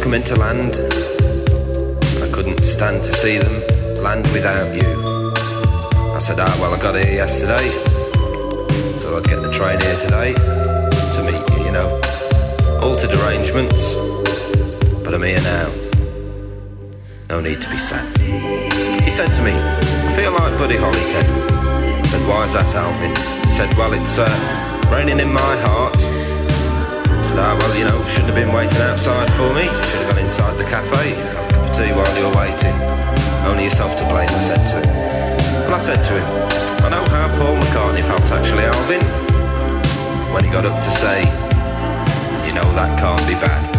come into land. I couldn't stand to see them land without you. I said, Ah, well, I got here yesterday. Thought I'd get the train here today to meet you, you know. Altered arrangements, but I'm here now. No need to be sad. He said to me, I feel like Buddy Holly, Ted. I said, why is that, Alvin? He said, well, it's uh, raining in my heart. Ah, well, you know, shouldn't have been waiting outside for me. Should have gone inside the cafe, have a cup of tea while you were waiting. Only yourself to blame, I said to him. Well, I said to him, I know how Paul McCartney felt actually, Alvin, when he got up to say, you know that can't be bad.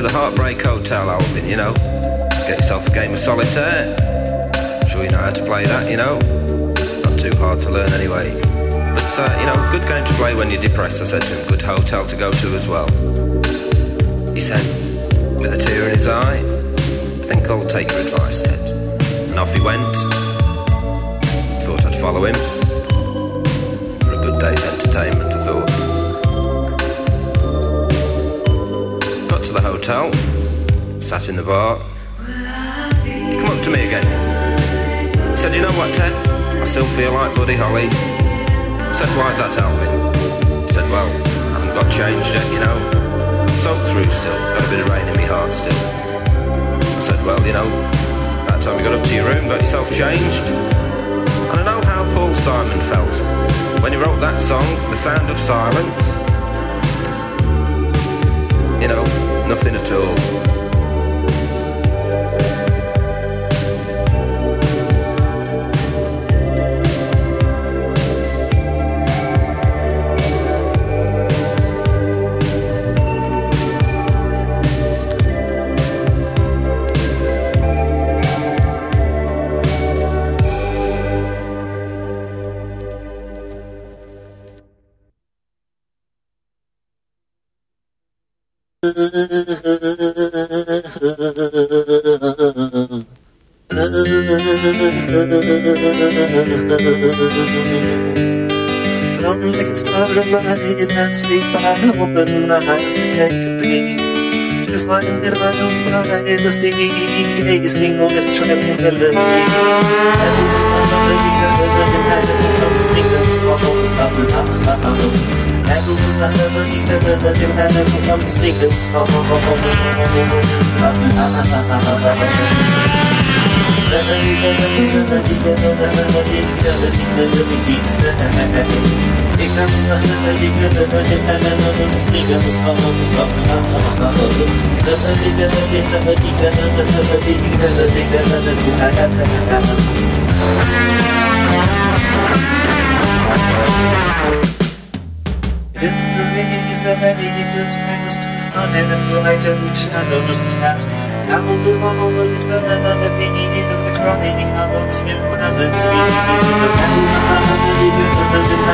Into the Heartbreak Hotel, Alvin, you know. Get yourself a game of solitaire. I'm sure you know how to play that, you know. Not too hard to learn anyway. But, uh, you know, good game to play when you're depressed, I said to him. Good hotel to go to as well. He said, with a tear in his eye, I think I'll take your advice, Ted. And off he went. Thought I'd follow him for a good day's entertainment, the hotel, sat in the bar. He come up to me again. He said, You know what, Ted? I still feel like Buddy Holly. I said, Why's that, Alvin? He said, Well, I haven't got changed yet, you know. Soaked through still, got a bit of rain in my heart still. I said, Well, you know, that time you got up to your room, got yourself changed. And I know how Paul Simon felt when he wrote that song, The Sound of Silence. You know, nothing at all. Take a peek. To find that I don't spy the steed, gazing on the tranquility. And I come singing songs of love. And I come singing songs of love. It brings the heaviness past, under the light and shadows cast. Down the wall, eternity, the crying out of humanity. Come singing songs of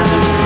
love.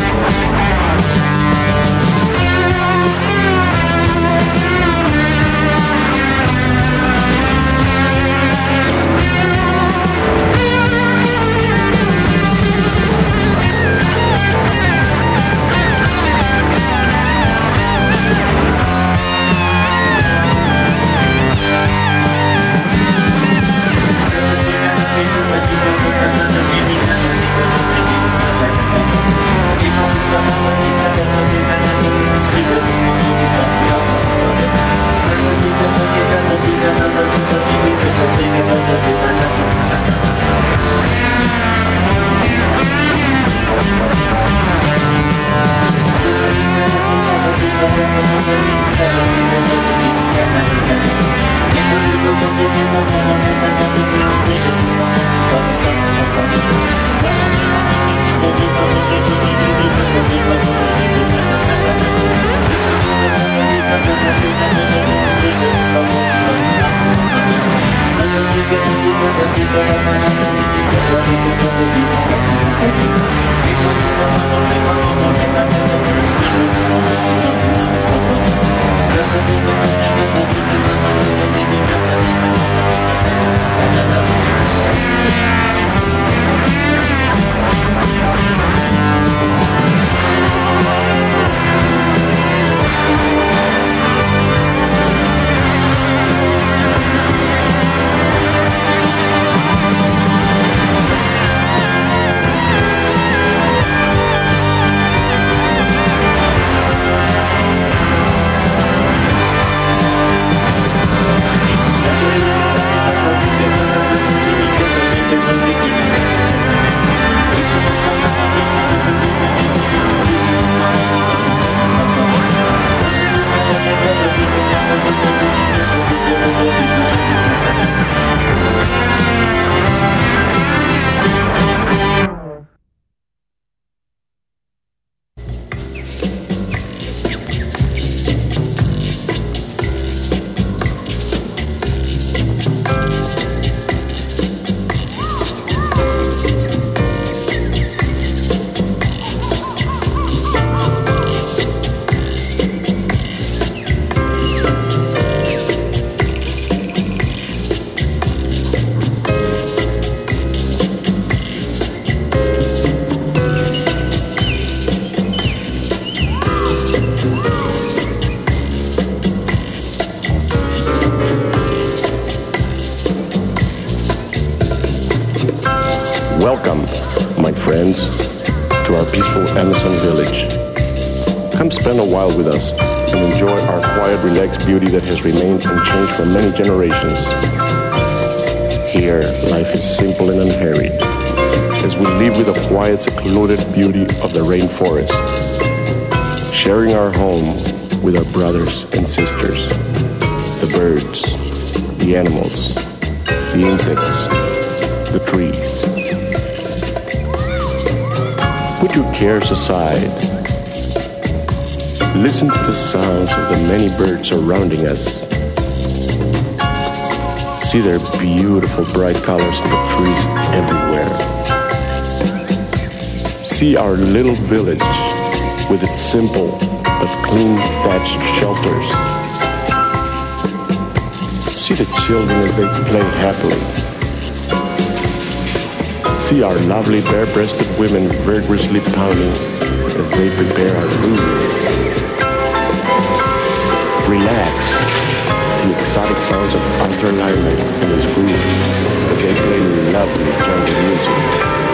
Thank for many generations. Here, life is simple and unhurried, as we live with the quiet, secluded beauty of the rainforest, sharing our home with our brothers and sisters, the birds, the animals, the insects, the trees. Put your cares aside Listen to the sounds of the many birds surrounding us. See their beautiful bright colors in the trees everywhere. See our little village with its simple but clean thatched shelters. See the children as they play happily. See our lovely bare-breasted women vigorously pounding as they prepare our food relax the exotic sounds of Arthur Lyman and his group as they play lovely jungle music.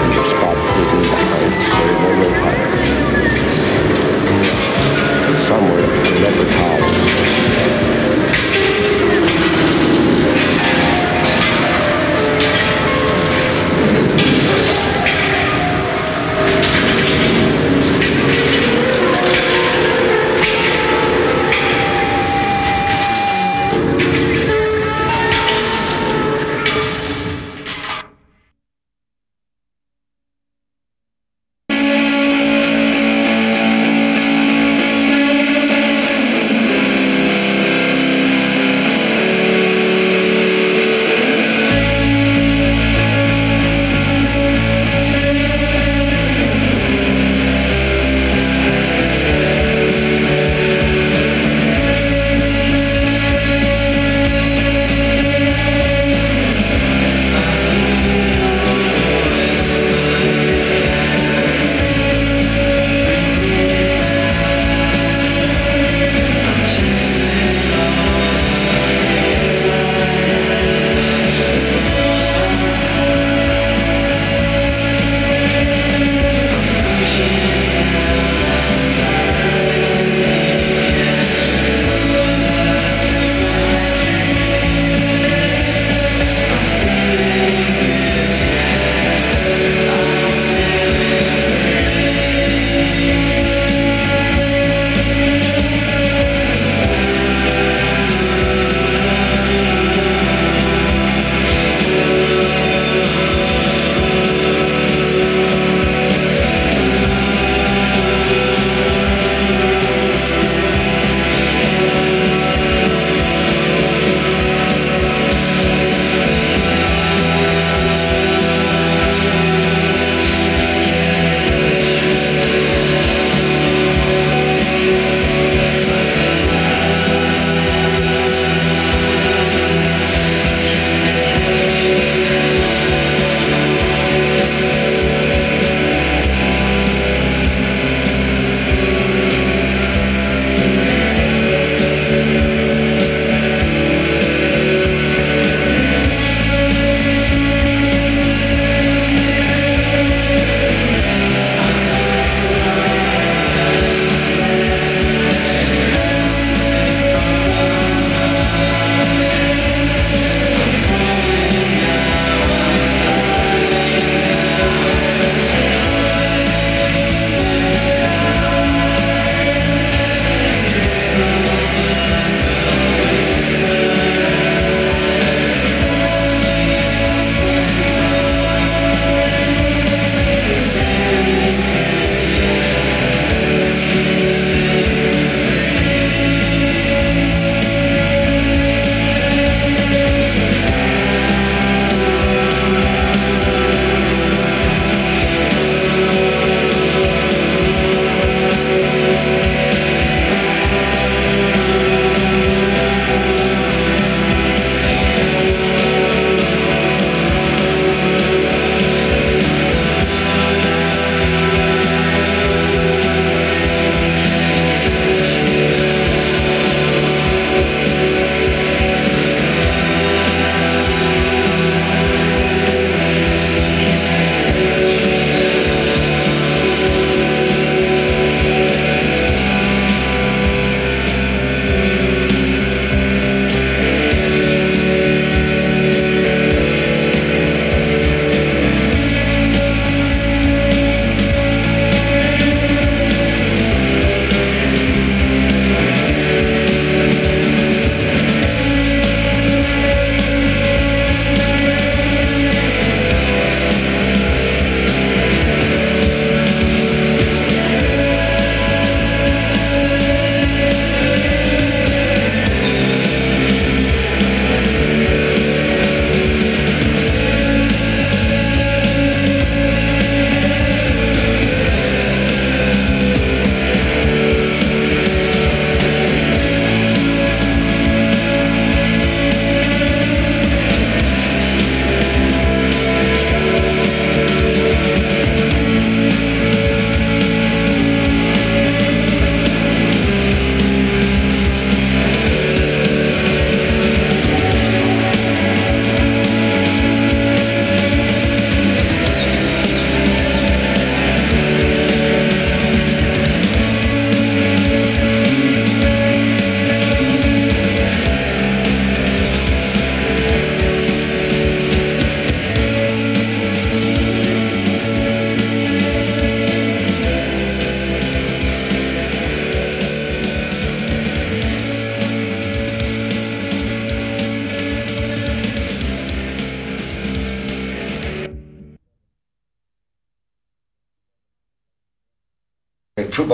In the spot hidden behind ceremonial huts. Somewhere in the leopard house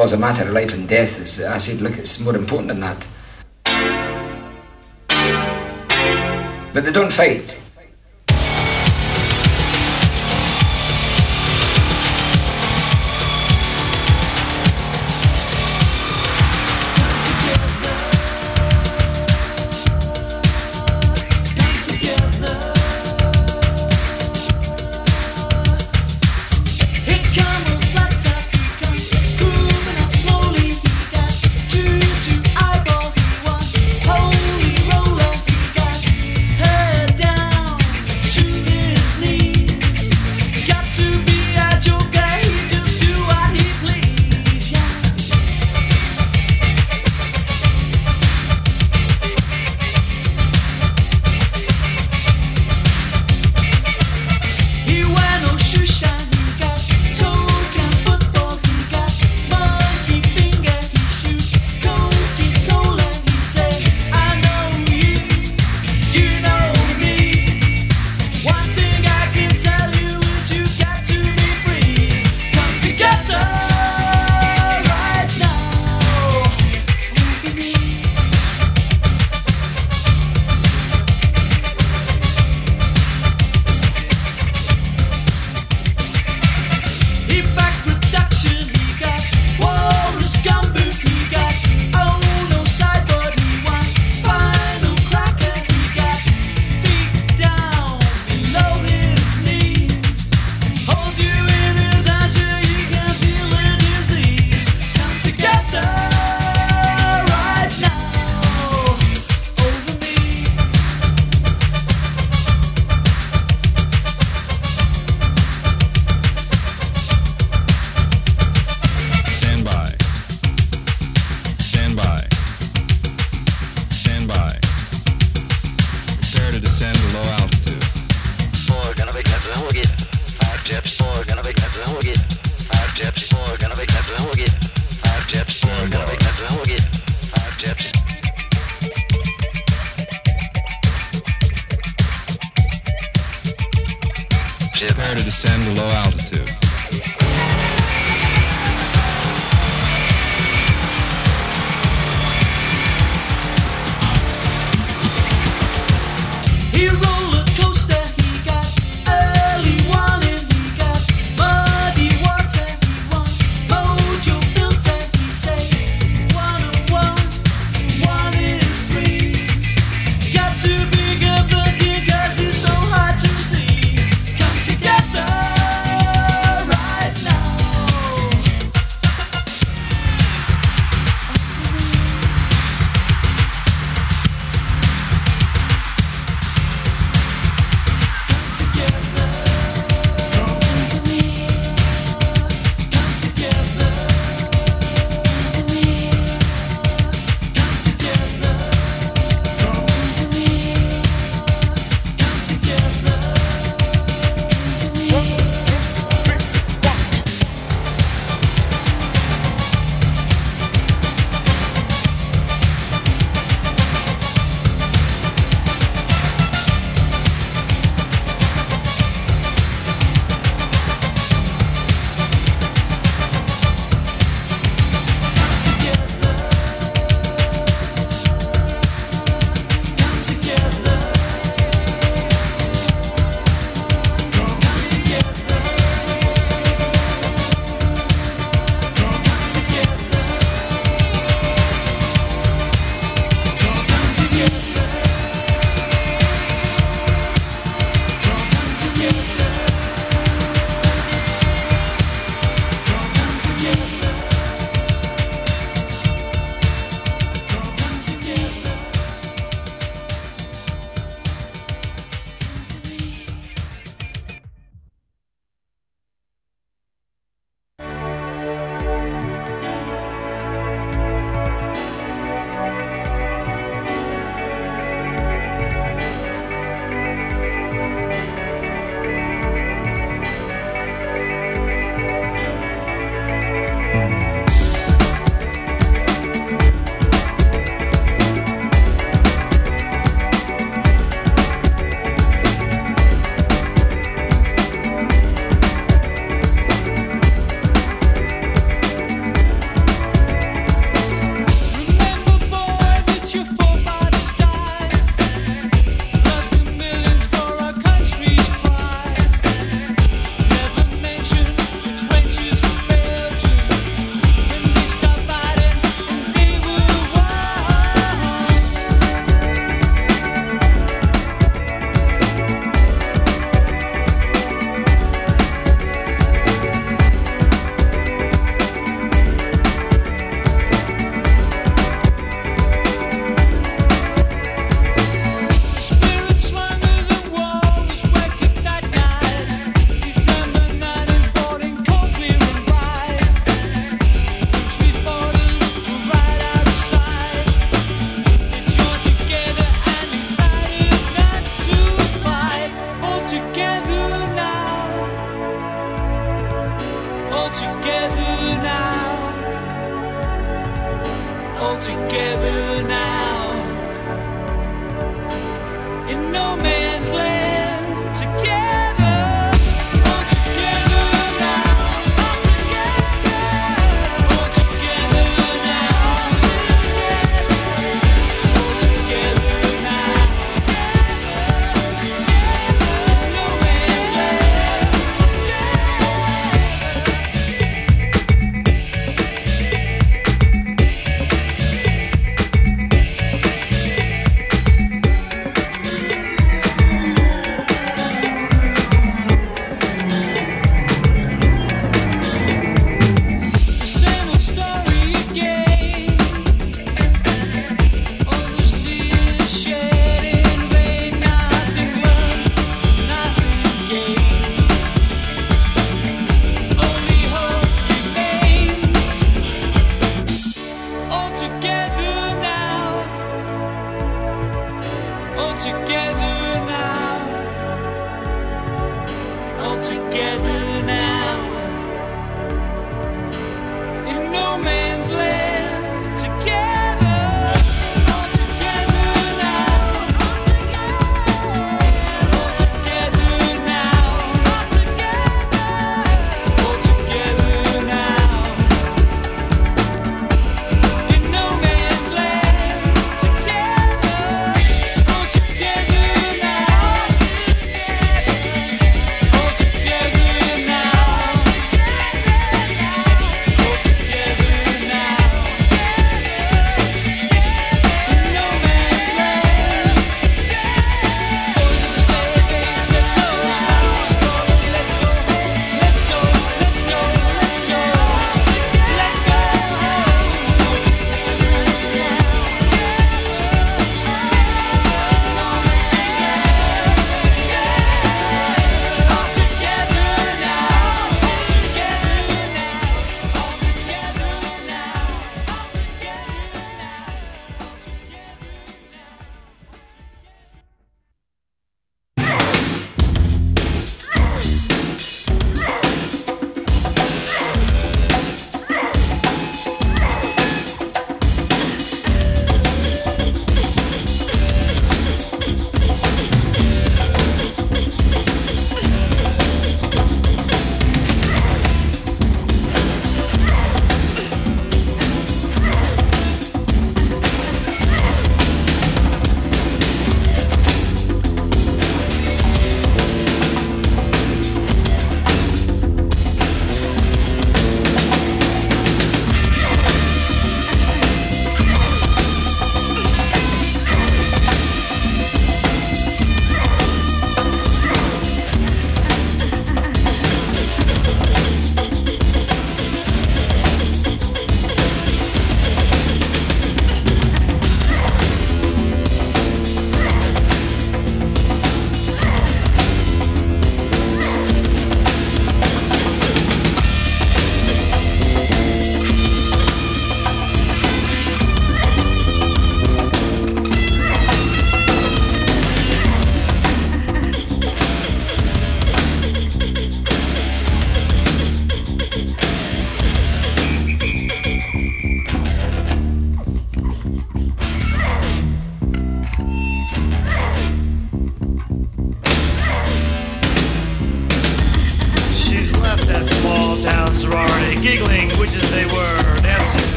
football's a matter of life and death. I said, look, it's more important than that. But they don't fight. blowout.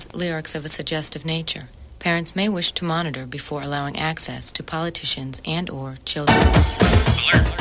contains lyrics of a suggestive nature. Parents may wish to monitor before allowing access to politicians and or children. Alert.